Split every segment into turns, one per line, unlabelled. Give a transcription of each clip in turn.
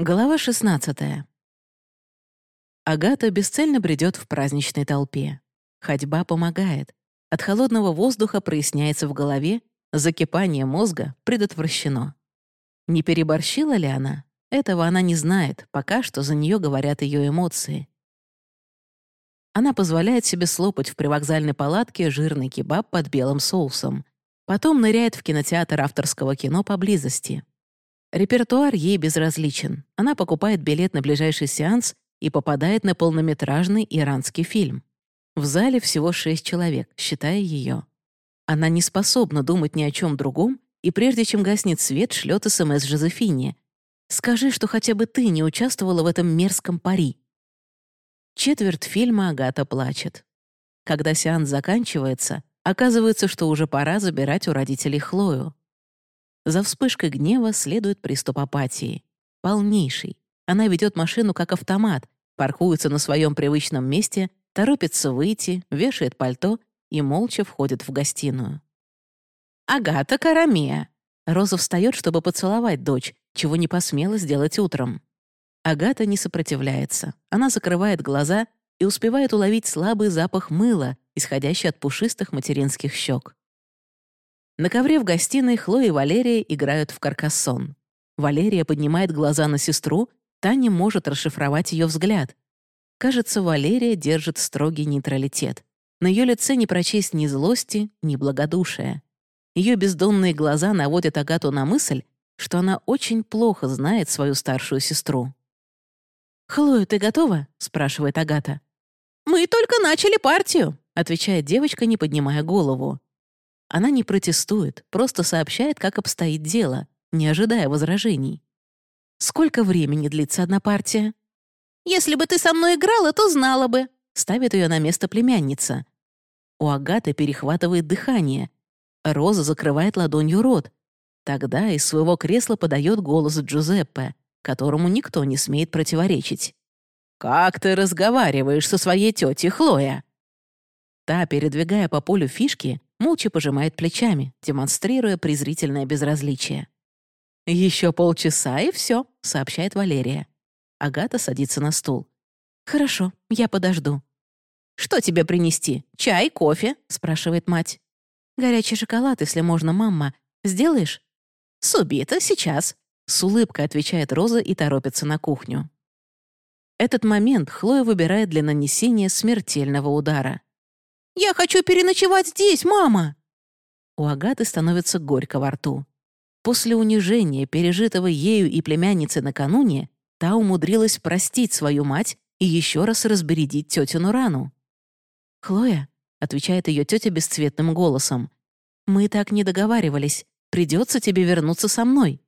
Глава 16. Агата бесцельно бредет в праздничной толпе. Ходьба помогает. От холодного воздуха проясняется в голове, закипание мозга предотвращено. Не переборщила ли она? Этого она не знает, пока что за нее говорят ее эмоции. Она позволяет себе слопать в привокзальной палатке жирный кебаб под белым соусом. Потом ныряет в кинотеатр авторского кино поблизости. Репертуар ей безразличен. Она покупает билет на ближайший сеанс и попадает на полнометражный иранский фильм. В зале всего шесть человек, считая ее. Она не способна думать ни о чем другом, и прежде чем гаснет свет, шлет СМС Жозефине. «Скажи, что хотя бы ты не участвовала в этом мерзком пари». Четверть фильма Агата плачет. Когда сеанс заканчивается, оказывается, что уже пора забирать у родителей Хлою. За вспышкой гнева следует приступ апатии. Полнейший. Она ведет машину как автомат, паркуется на своем привычном месте, торопится выйти, вешает пальто и молча входит в гостиную. «Агата Карамия!» Роза встает, чтобы поцеловать дочь, чего не посмела сделать утром. Агата не сопротивляется. Она закрывает глаза и успевает уловить слабый запах мыла, исходящий от пушистых материнских щек. На ковре в гостиной Хлоя и Валерия играют в каркассон. Валерия поднимает глаза на сестру, та не может расшифровать ее взгляд. Кажется, Валерия держит строгий нейтралитет. На ее лице не прочесть ни злости, ни благодушия. Ее бездонные глаза наводят Агату на мысль, что она очень плохо знает свою старшую сестру. «Хлоя, ты готова?» — спрашивает Агата. «Мы только начали партию», — отвечает девочка, не поднимая голову. Она не протестует, просто сообщает, как обстоит дело, не ожидая возражений. «Сколько времени длится одна партия?» «Если бы ты со мной играла, то знала бы», — ставит ее на место племянница. У Агаты перехватывает дыхание. Роза закрывает ладонью рот. Тогда из своего кресла подает голос Джузеппе, которому никто не смеет противоречить. «Как ты разговариваешь со своей тетей Хлоя?» Та, передвигая по полю фишки, молча пожимает плечами, демонстрируя презрительное безразличие. «Еще полчаса, и все», — сообщает Валерия. Агата садится на стул. «Хорошо, я подожду». «Что тебе принести? Чай, кофе?» — спрашивает мать. «Горячий шоколад, если можно, мама. Сделаешь?» «Субита, сейчас», — с улыбкой отвечает Роза и торопится на кухню. Этот момент Хлоя выбирает для нанесения смертельного удара. «Я хочу переночевать здесь, мама!» У Агаты становится горько во рту. После унижения, пережитого ею и племянницей накануне, та умудрилась простить свою мать и еще раз разбередить тетину рану. «Хлоя», — отвечает ее тетя бесцветным голосом, «мы так не договаривались. Придется тебе вернуться со мной».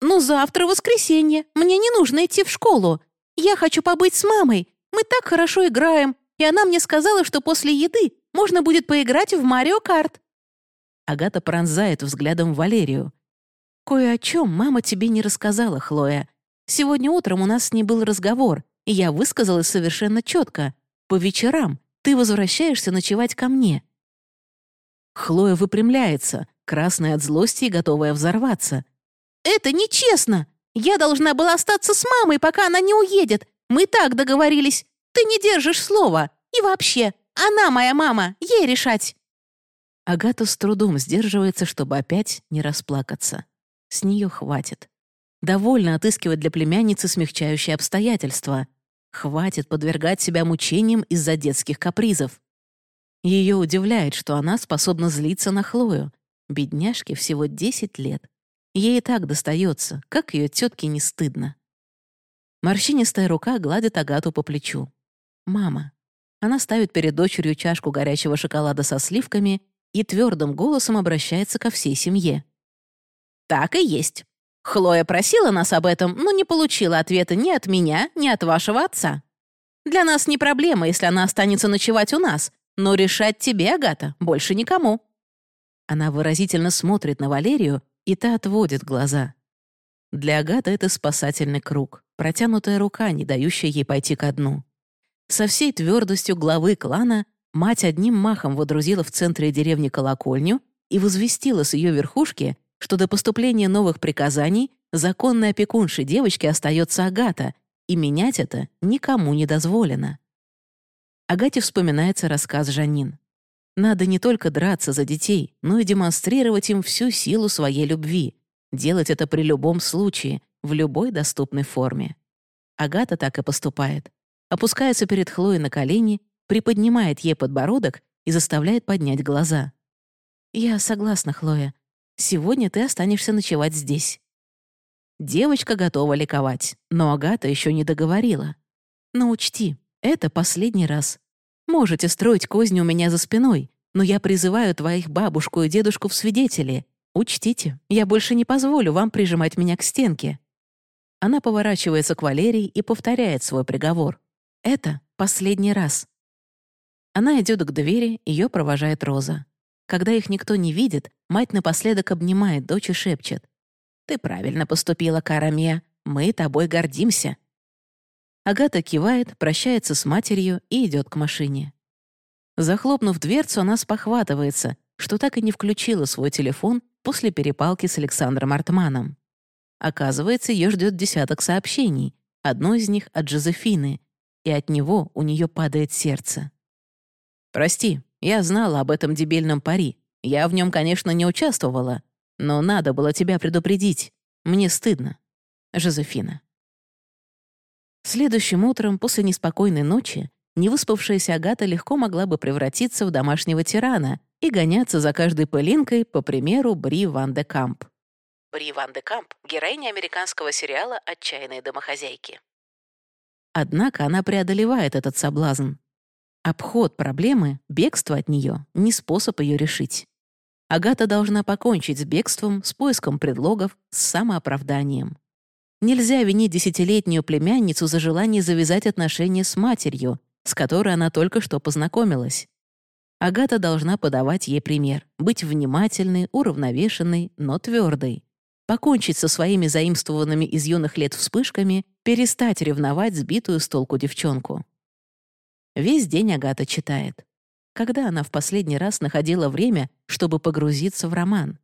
«Ну, завтра воскресенье. Мне не нужно идти в школу. Я хочу побыть с мамой. Мы так хорошо играем, и она мне сказала, что после еды можно будет поиграть в Марио Карт». Агата пронзает взглядом Валерию. «Кое о чем мама тебе не рассказала, Хлоя. Сегодня утром у нас с ней был разговор, и я высказалась совершенно четко. По вечерам ты возвращаешься ночевать ко мне». Хлоя выпрямляется, красная от злости и готовая взорваться. «Это нечестно! Я должна была остаться с мамой, пока она не уедет. Мы так договорились. Ты не держишь слова. И вообще, она моя мама, ей решать!» Агата с трудом сдерживается, чтобы опять не расплакаться. С нее хватит. Довольно отыскивать для племянницы смягчающие обстоятельства. Хватит подвергать себя мучениям из-за детских капризов. Ее удивляет, что она способна злиться на Хлою. Бедняжке всего 10 лет. Ей и так достается, как ее тетке не стыдно. Морщинистая рука гладит Агату по плечу. «Мама, она ставит перед дочерью чашку горячего шоколада со сливками и твердым голосом обращается ко всей семье. «Так и есть. Хлоя просила нас об этом, но не получила ответа ни от меня, ни от вашего отца. Для нас не проблема, если она останется ночевать у нас, но решать тебе, Агата, больше никому». Она выразительно смотрит на Валерию, и та отводит глаза. Для Агаты это спасательный круг, протянутая рука, не дающая ей пойти ко дну. Со всей твердостью главы клана мать одним махом водрузила в центре деревни колокольню и возвестила с ее верхушки, что до поступления новых приказаний законной опекуншей девочки остается Агата, и менять это никому не дозволено. Агате вспоминается рассказ Жанин. Надо не только драться за детей, но и демонстрировать им всю силу своей любви, делать это при любом случае, в любой доступной форме. Агата так и поступает. Опускается перед Хлоей на колени, приподнимает ей подбородок и заставляет поднять глаза. «Я согласна, Хлоя. Сегодня ты останешься ночевать здесь». Девочка готова ликовать, но Агата еще не договорила. «Но учти, это последний раз. Можете строить козни у меня за спиной, но я призываю твоих бабушку и дедушку в свидетели. Учтите, я больше не позволю вам прижимать меня к стенке». Она поворачивается к Валерии и повторяет свой приговор. «Это последний раз». Она идет к двери, ее провожает Роза. Когда их никто не видит, мать напоследок обнимает дочь и шепчет. «Ты правильно поступила, Карамия. Мы тобой гордимся». Агата кивает, прощается с матерью и идет к машине. Захлопнув дверцу, она спохватывается, что так и не включила свой телефон после перепалки с Александром Артманом. Оказывается, ее ждет десяток сообщений, одно из них от Жозефины, и от него у нее падает сердце. «Прости, я знала об этом дебильном пари. Я в нем, конечно, не участвовала, но надо было тебя предупредить. Мне стыдно. Жозефина». Следующим утром, после неспокойной ночи, невыспавшаяся Агата легко могла бы превратиться в домашнего тирана и гоняться за каждой пылинкой, по примеру Бри Ван де Камп. Бри Ван де Камп — героиня американского сериала «Отчаянные домохозяйки». Однако она преодолевает этот соблазн. Обход проблемы, бегство от нее — не способ ее решить. Агата должна покончить с бегством, с поиском предлогов, с самооправданием. Нельзя винить десятилетнюю племянницу за желание завязать отношения с матерью, с которой она только что познакомилась. Агата должна подавать ей пример, быть внимательной, уравновешенной, но твердой. Покончить со своими заимствованными из юных лет вспышками, перестать ревновать сбитую с толку девчонку. Весь день Агата читает. Когда она в последний раз находила время, чтобы погрузиться в роман?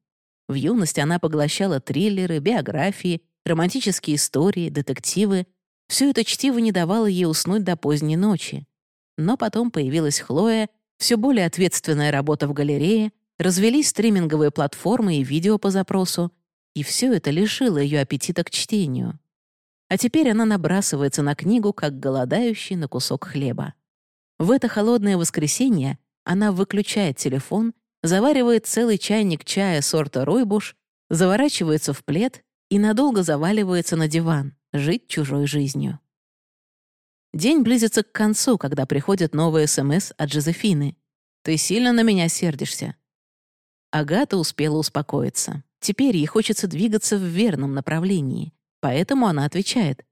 В юности она поглощала триллеры, биографии, романтические истории, детективы. Все это чтиво не давало ей уснуть до поздней ночи. Но потом появилась Хлоя, все более ответственная работа в галерее, развелись стриминговые платформы и видео по запросу, и все это лишило ее аппетита к чтению. А теперь она набрасывается на книгу, как голодающий на кусок хлеба. В это холодное воскресенье она выключает телефон, заваривает целый чайник чая сорта ройбуш, заворачивается в плед и надолго заваливается на диван, жить чужой жизнью. День близится к концу, когда приходит новый СМС от Жозефины. «Ты сильно на меня сердишься». Агата успела успокоиться. Теперь ей хочется двигаться в верном направлении, поэтому она отвечает.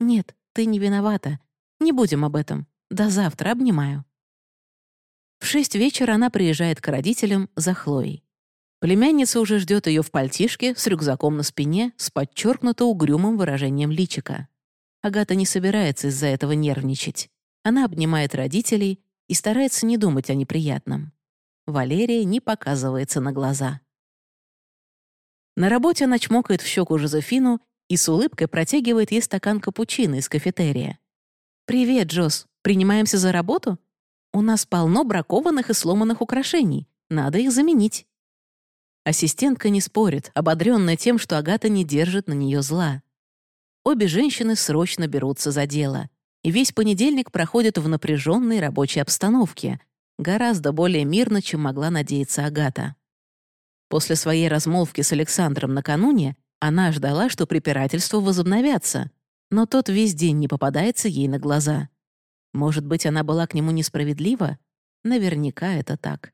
«Нет, ты не виновата. Не будем об этом. До завтра, обнимаю». В шесть вечера она приезжает к родителям за Хлоей. Племянница уже ждет ее в пальтишке с рюкзаком на спине с подчеркнуто угрюмым выражением личика. Агата не собирается из-за этого нервничать. Она обнимает родителей и старается не думать о неприятном. Валерия не показывается на глаза. На работе она чмокает в щеку Жозефину и с улыбкой протягивает ей стакан капучино из кафетерия. «Привет, Джоз. Принимаемся за работу? У нас полно бракованных и сломанных украшений. Надо их заменить». Ассистентка не спорит, ободренная тем, что Агата не держит на нее зла. Обе женщины срочно берутся за дело, и весь понедельник проходит в напряженной рабочей обстановке, гораздо более мирно, чем могла надеяться Агата. После своей размолвки с Александром накануне она ждала, что препирательства возобновятся, но тот весь день не попадается ей на глаза. Может быть, она была к нему несправедлива? Наверняка это так.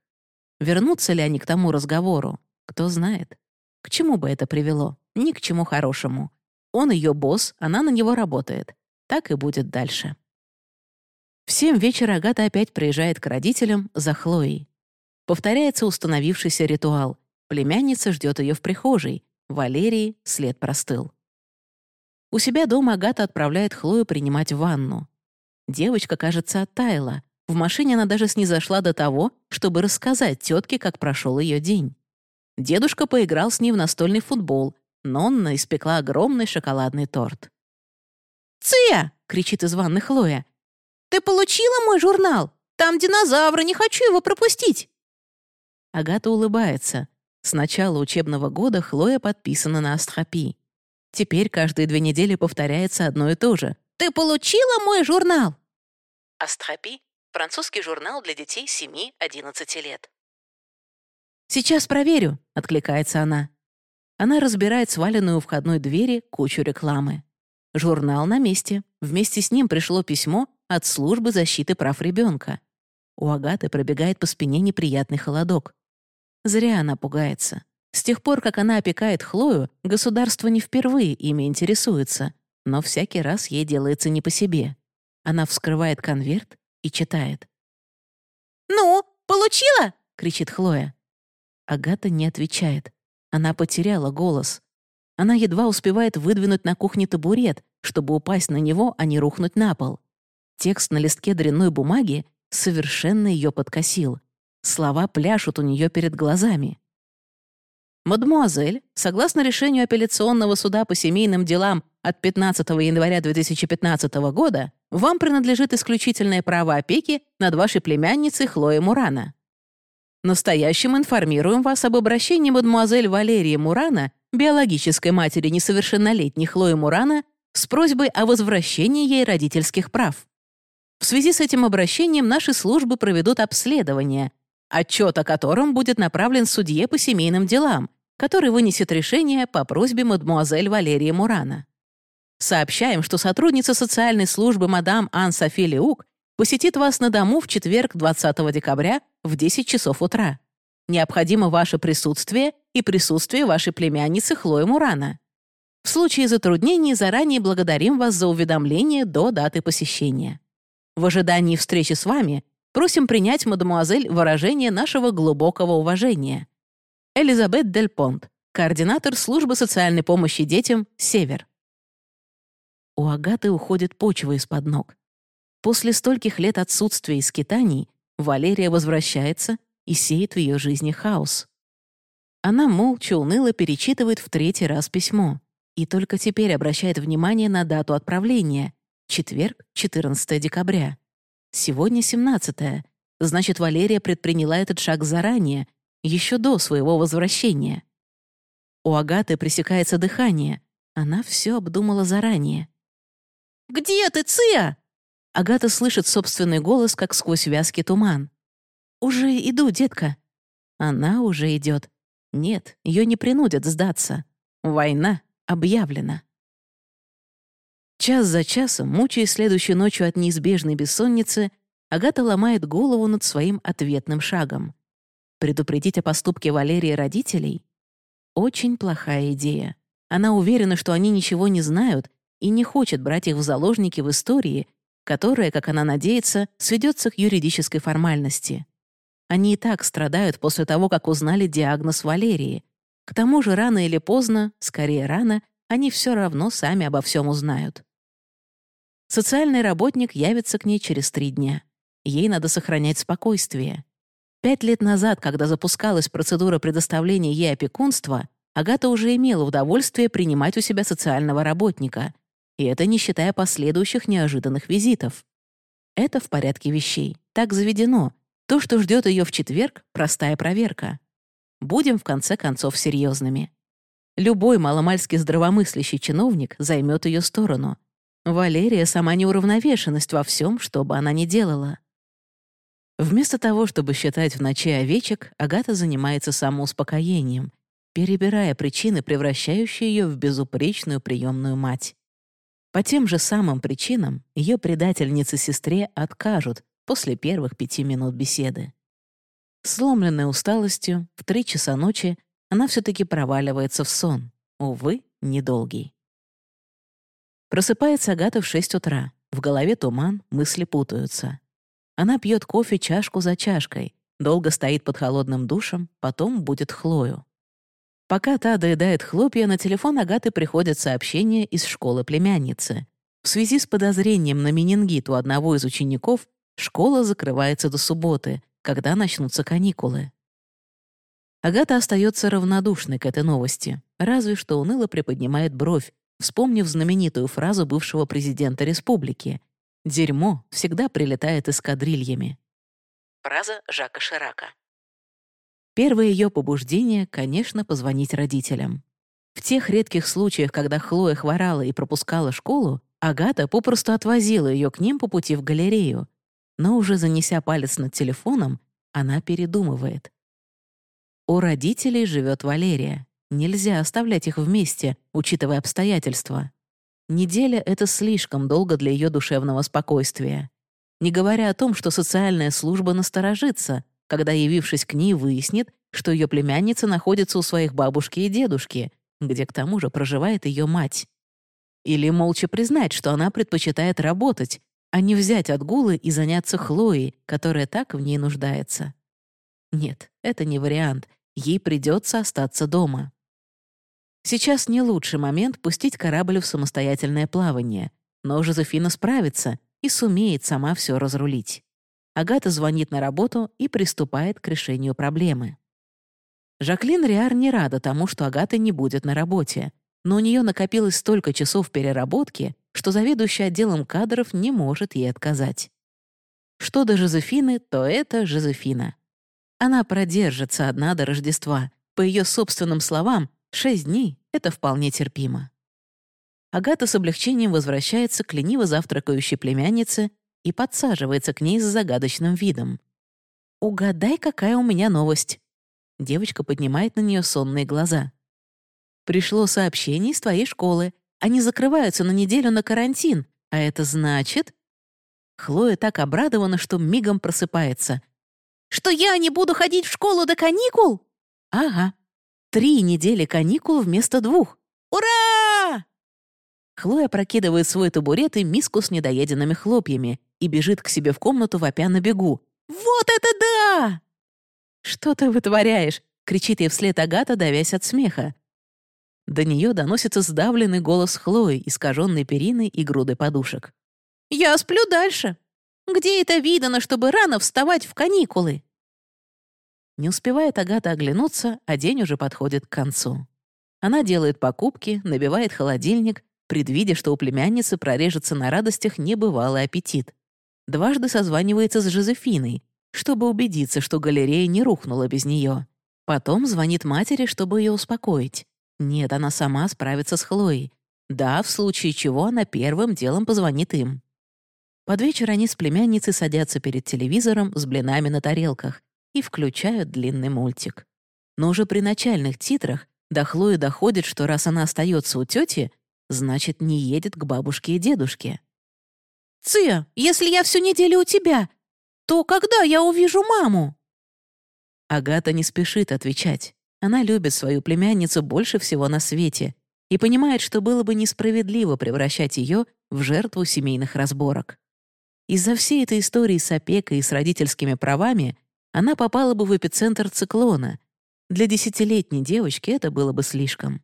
Вернутся ли они к тому разговору? Кто знает. К чему бы это привело? Ни к чему хорошему. Он ее босс, она на него работает. Так и будет дальше. В семь вечера Агата опять приезжает к родителям за Хлоей. Повторяется установившийся ритуал. Племянница ждет ее в прихожей. Валерии след простыл. У себя дома Агата отправляет Хлою принимать ванну. Девочка, кажется, оттаяла. В машине она даже снизошла до того, чтобы рассказать тетке, как прошел ее день. Дедушка поиграл с ней в настольный футбол, Нонна испекла огромный шоколадный торт. «Ция!» — кричит из ванны Хлоя. «Ты получила мой журнал? Там динозавры, не хочу его пропустить!» Агата улыбается. С начала учебного года Хлоя подписана на астропи. Теперь каждые две недели повторяется одно и то же. «Ты получила мой журнал?» Астропи — французский журнал для детей 7-11 лет. «Сейчас проверю», — откликается она. Она разбирает сваленную у входной двери кучу рекламы. Журнал на месте. Вместе с ним пришло письмо от службы защиты прав ребенка. У Агаты пробегает по спине неприятный холодок. Зря она пугается. С тех пор, как она опекает Хлою, государство не впервые ими интересуется, но всякий раз ей делается не по себе. Она вскрывает конверт и читает. «Ну, получила?» — кричит Хлоя. Агата не отвечает. Она потеряла голос. Она едва успевает выдвинуть на кухне табурет, чтобы упасть на него, а не рухнуть на пол. Текст на листке дрянной бумаги совершенно ее подкосил. Слова пляшут у нее перед глазами. «Мадемуазель, согласно решению апелляционного суда по семейным делам от 15 января 2015 года, вам принадлежит исключительное право опеки над вашей племянницей Хлоей Мурана. Настоящим информируем вас об обращении мадемуазель Валерии Мурана, биологической матери несовершеннолетней Хлои Мурана, с просьбой о возвращении ей родительских прав. В связи с этим обращением наши службы проведут обследование, отчет о котором будет направлен судье по семейным делам, который вынесет решение по просьбе мадмуазель Валерии Мурана. Сообщаем, что сотрудница социальной службы мадам Ан Софи Леук посетит вас на дому в четверг 20 декабря в 10 часов утра. Необходимо ваше присутствие и присутствие вашей племянницы Хлои Мурана. В случае затруднений заранее благодарим вас за уведомление до даты посещения. В ожидании встречи с вами просим принять, мадемуазель, выражение нашего глубокого уважения. Элизабет Дель Понт, координатор службы социальной помощи детям «Север». У Агаты уходит почва из-под ног. После стольких лет отсутствия и скитаний Валерия возвращается и сеет в ее жизни хаос. Она молча, уныло перечитывает в третий раз письмо и только теперь обращает внимание на дату отправления — четверг, 14 декабря. Сегодня 17 значит, Валерия предприняла этот шаг заранее, еще до своего возвращения. У Агаты пресекается дыхание. Она все обдумала заранее. «Где ты, Ция?» Агата слышит собственный голос, как сквозь вязкий туман. «Уже иду, детка». Она уже идет. Нет, ее не принудят сдаться. Война объявлено. Час за часом, мучаясь следующей ночью от неизбежной бессонницы, Агата ломает голову над своим ответным шагом. Предупредить о поступке Валерии родителей? Очень плохая идея. Она уверена, что они ничего не знают и не хочет брать их в заложники в истории, которая, как она надеется, сведется к юридической формальности. Они и так страдают после того, как узнали диагноз Валерии, к тому же рано или поздно, скорее рано, они все равно сами обо всем узнают. Социальный работник явится к ней через три дня. Ей надо сохранять спокойствие. Пять лет назад, когда запускалась процедура предоставления ей опекунства, Агата уже имела удовольствие принимать у себя социального работника, и это не считая последующих неожиданных визитов. Это в порядке вещей. Так заведено. То, что ждет ее в четверг — простая проверка. Будем, в конце концов, серьезными. Любой маломальски здравомыслящий чиновник займет ее сторону. Валерия — сама неуравновешенность во всем, что бы она ни делала. Вместо того, чтобы считать в ночи овечек, Агата занимается самоуспокоением, перебирая причины, превращающие ее в безупречную приемную мать. По тем же самым причинам ее предательнице-сестре откажут после первых пяти минут беседы. Сломленная усталостью, в три часа ночи она все-таки проваливается в сон. Увы, недолгий. Просыпается Агата в шесть утра. В голове туман, мысли путаются. Она пьет кофе чашку за чашкой, долго стоит под холодным душем, потом будет Хлою. Пока та доедает хлопья, на телефон Агаты приходят сообщения из школы племянницы. В связи с подозрением на менингит у одного из учеников школа закрывается до субботы, когда начнутся каникулы. Агата остается равнодушной к этой новости, разве что уныло приподнимает бровь, вспомнив знаменитую фразу бывшего президента республики «Дерьмо всегда прилетает эскадрильями». Фраза Жака Ширака. Первое ее побуждение, конечно, позвонить родителям. В тех редких случаях, когда Хлоя хворала и пропускала школу, Агата попросту отвозила ее к ним по пути в галерею, но уже занеся палец над телефоном, она передумывает. У родителей живет Валерия. Нельзя оставлять их вместе, учитывая обстоятельства. Неделя — это слишком долго для ее душевного спокойствия. Не говоря о том, что социальная служба насторожится, когда, явившись к ней, выяснит, что ее племянница находится у своих бабушки и дедушки, где к тому же проживает ее мать. Или молча признать, что она предпочитает работать, а не взять отгулы и заняться Хлоей, которая так в ней нуждается. Нет, это не вариант. Ей придется остаться дома. Сейчас не лучший момент пустить корабль в самостоятельное плавание, но Жозефина справится и сумеет сама все разрулить. Агата звонит на работу и приступает к решению проблемы. Жаклин Риар не рада тому, что Агата не будет на работе, но у нее накопилось столько часов переработки, что заведующий отделом кадров не может ей отказать. Что до Жозефины, то это Жозефина. Она продержится одна до Рождества. По ее собственным словам, шесть дней — это вполне терпимо. Агата с облегчением возвращается к лениво завтракающей племяннице и подсаживается к ней с загадочным видом. «Угадай, какая у меня новость». Девочка поднимает на нее сонные глаза. «Пришло сообщение из твоей школы. Они закрываются на неделю на карантин, а это значит...» Хлоя так обрадована, что мигом просыпается. «Что я не буду ходить в школу до каникул?» «Ага. Три недели каникул вместо двух. Ура!» Хлоя прокидывает свой табурет и миску с недоеденными хлопьями и бежит к себе в комнату, вопя на бегу. «Вот это да!» «Что ты вытворяешь?» — кричит ей вслед Агата, давясь от смеха. До нее доносится сдавленный голос Хлои, искаженный периной и грудой подушек. «Я сплю дальше. Где это видано, чтобы рано вставать в каникулы?» Не успевает Агата оглянуться, а день уже подходит к концу. Она делает покупки, набивает холодильник, предвидя, что у племянницы прорежется на радостях небывалый аппетит. Дважды созванивается с Жозефиной, чтобы убедиться, что галерея не рухнула без нее. Потом звонит матери, чтобы ее успокоить. Нет, она сама справится с Хлоей. Да, в случае чего она первым делом позвонит им. Под вечер они с племянницей садятся перед телевизором с блинами на тарелках и включают длинный мультик. Но уже при начальных титрах до Хлои доходит, что раз она остается у тети, значит, не едет к бабушке и дедушке. «Ция, если я всю неделю у тебя, то когда я увижу маму?» Агата не спешит отвечать. Она любит свою племянницу больше всего на свете и понимает, что было бы несправедливо превращать ее в жертву семейных разборок. Из-за всей этой истории с опекой и с родительскими правами она попала бы в эпицентр циклона. Для десятилетней девочки это было бы слишком.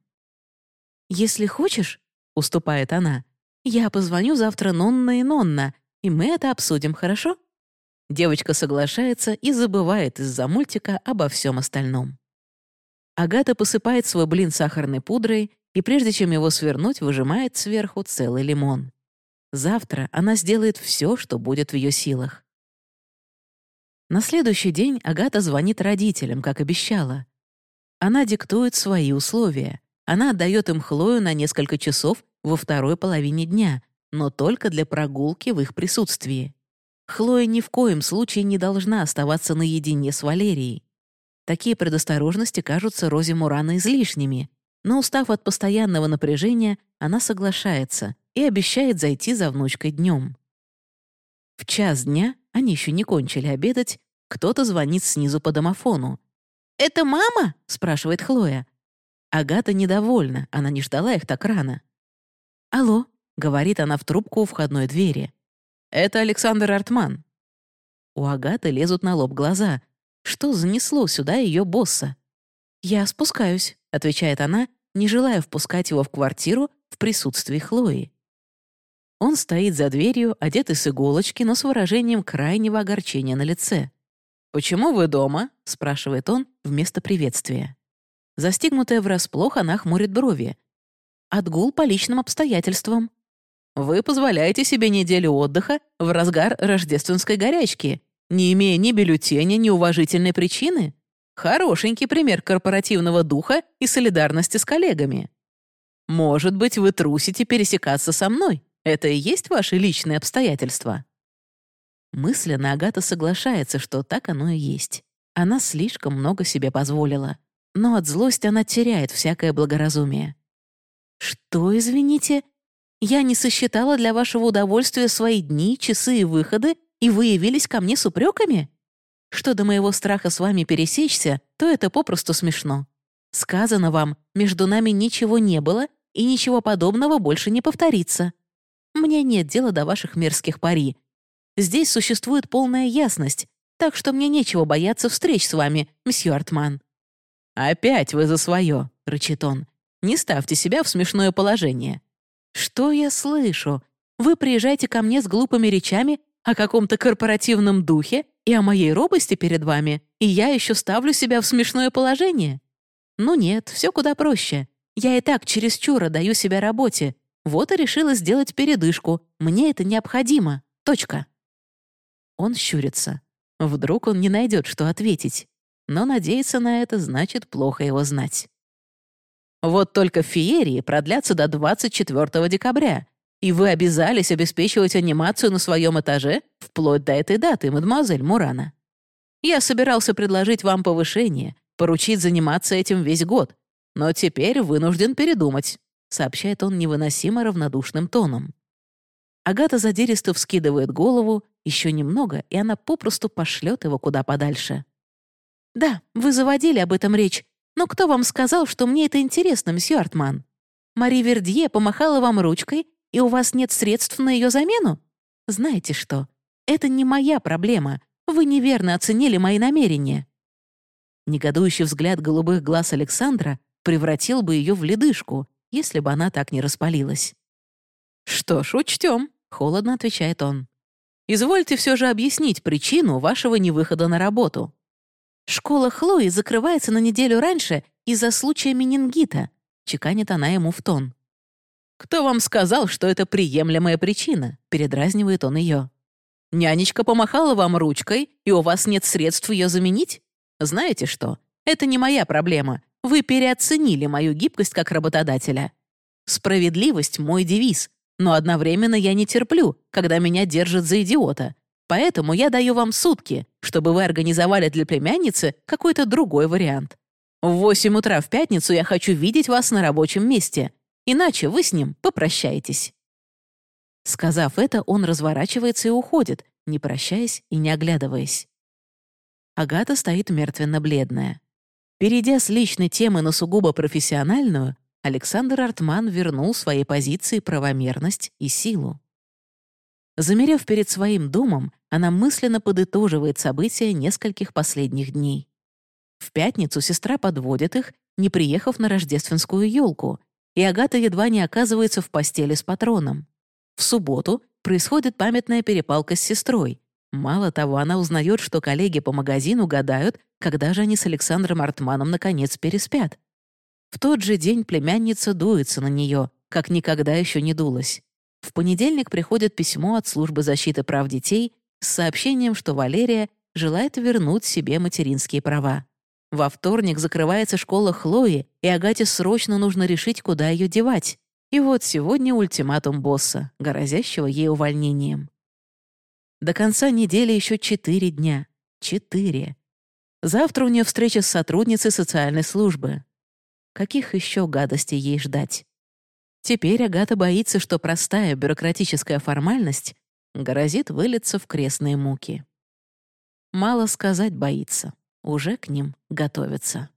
«Если хочешь», — уступает она, «я позвоню завтра Нонна и Нонна, и мы это обсудим, хорошо?» Девочка соглашается и забывает из-за мультика обо всем остальном. Агата посыпает свой блин сахарной пудрой и, прежде чем его свернуть, выжимает сверху целый лимон. Завтра она сделает все, что будет в ее силах. На следующий день Агата звонит родителям, как обещала. Она диктует свои условия. Она отдает им Хлою на несколько часов во второй половине дня, но только для прогулки в их присутствии. Хлоя ни в коем случае не должна оставаться наедине с Валерией. Такие предосторожности кажутся Розе Мурана излишними, но, устав от постоянного напряжения, она соглашается и обещает зайти за внучкой днем. В час дня, они еще не кончили обедать, кто-то звонит снизу по домофону. «Это мама?» — спрашивает Хлоя. Агата недовольна, она не ждала их так рано. «Алло», — говорит она в трубку у входной двери. «Это Александр Артман». У Агаты лезут на лоб глаза — что занесло сюда ее босса? «Я спускаюсь», — отвечает она, не желая впускать его в квартиру в присутствии Хлои. Он стоит за дверью, одетый с иголочки, но с выражением крайнего огорчения на лице. «Почему вы дома?» — спрашивает он вместо приветствия. Застигнутая врасплох, она хмурит брови. «Отгул по личным обстоятельствам». «Вы позволяете себе неделю отдыха в разгар рождественской горячки, не имея ни бюллетеня, ни уважительной причины? Хорошенький пример корпоративного духа и солидарности с коллегами. Может быть, вы трусите пересекаться со мной? Это и есть ваши личные обстоятельства?» Мысленно Агата соглашается, что так оно и есть. Она слишком много себе позволила. Но от злости она теряет всякое благоразумие. «Что, извините? Я не сосчитала для вашего удовольствия свои дни, часы и выходы, и вы явились ко мне с упреками? Что до моего страха с вами пересечься, то это попросту смешно. Сказано вам, между нами ничего не было, и ничего подобного больше не повторится. Мне нет дела до ваших мерзких пари, Здесь существует полная ясность, так что мне нечего бояться встреч с вами, мсье Артман». «Опять вы за свое», — рычит он. «Не ставьте себя в смешное положение». «Что я слышу? Вы приезжаете ко мне с глупыми речами о каком-то корпоративном духе и о моей робости перед вами, и я еще ставлю себя в смешное положение? Ну нет, все куда проще. Я и так чересчур отдаю себя работе. Вот и решила сделать передышку. Мне это необходимо. Точка. Он щурится. Вдруг он не найдет, что ответить. Но надеяться на это значит плохо его знать. Вот только феерии продлятся до 24 декабря, и вы обязались обеспечивать анимацию на своем этаже вплоть до этой даты, мадемуазель Мурана. Я собирался предложить вам повышение, поручить заниматься этим весь год, но теперь вынужден передумать», — сообщает он невыносимо равнодушным тоном. Агата задиристо вскидывает голову, еще немного, и она попросту пошлет его куда подальше. «Да, вы заводили об этом речь, но кто вам сказал, что мне это интересно, мсье Артман? Мари Вердье помахала вам ручкой, и у вас нет средств на ее замену? Знаете что? Это не моя проблема. Вы неверно оценили мои намерения». Негодующий взгляд голубых глаз Александра превратил бы ее в ледышку, если бы она так не распалилась. «Что ж, учтем», — холодно отвечает он. Извольте все же объяснить причину вашего невыхода на работу. Школа Хлои закрывается на неделю раньше из-за случая менингита, чеканит она ему в тон. «Кто вам сказал, что это приемлемая причина?» — передразнивает он ее. «Нянечка помахала вам ручкой, и у вас нет средств ее заменить? Знаете что? Это не моя проблема. Вы переоценили мою гибкость как работодателя. Справедливость — мой девиз, но одновременно я не терплю, когда меня держат за идиота. Поэтому я даю вам сутки, чтобы вы организовали для племянницы какой-то другой вариант. В 8 утра в пятницу я хочу видеть вас на рабочем месте, иначе вы с ним попрощаетесь». Сказав это, он разворачивается и уходит, не прощаясь и не оглядываясь. Агата стоит мертвенно-бледная. Перейдя с личной темы на сугубо профессиональную, Александр Артман вернул своей позиции правомерность и силу. Замерев перед своим домом, она мысленно подытоживает события нескольких последних дней. В пятницу сестра подводит их, не приехав на рождественскую елку, и Агата едва не оказывается в постели с патроном. В субботу происходит памятная перепалка с сестрой. Мало того, она узнает, что коллеги по магазину гадают, когда же они с Александром Артманом наконец переспят. В тот же день племянница дуется на нее, как никогда еще не дулась. В понедельник приходит письмо от службы защиты прав детей с сообщением, что Валерия желает вернуть себе материнские права. Во вторник закрывается школа Хлои, и Агате срочно нужно решить, куда ее девать. И вот сегодня ультиматум босса, грозящего ей увольнением. До конца недели еще четыре дня. Четыре. Завтра у нее встреча с сотрудницей социальной службы. Каких еще гадостей ей ждать? Теперь Агата боится, что простая бюрократическая формальность грозит вылиться в крестные муки. Мало сказать боится, уже к ним готовится.